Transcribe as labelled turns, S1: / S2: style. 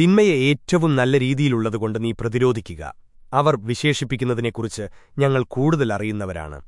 S1: തിന്മയെ ഏറ്റവും നല്ല രീതിയിലുള്ളതുകൊണ്ട് നീ പ്രതിരോധിക്കുക. അവർ വിശേഷിപ്പിക്കുന്നതിനെക്കുറിച്ച് ഞങ്ങൾ കൂടുതൽ അറിയുന്നവരാണ്.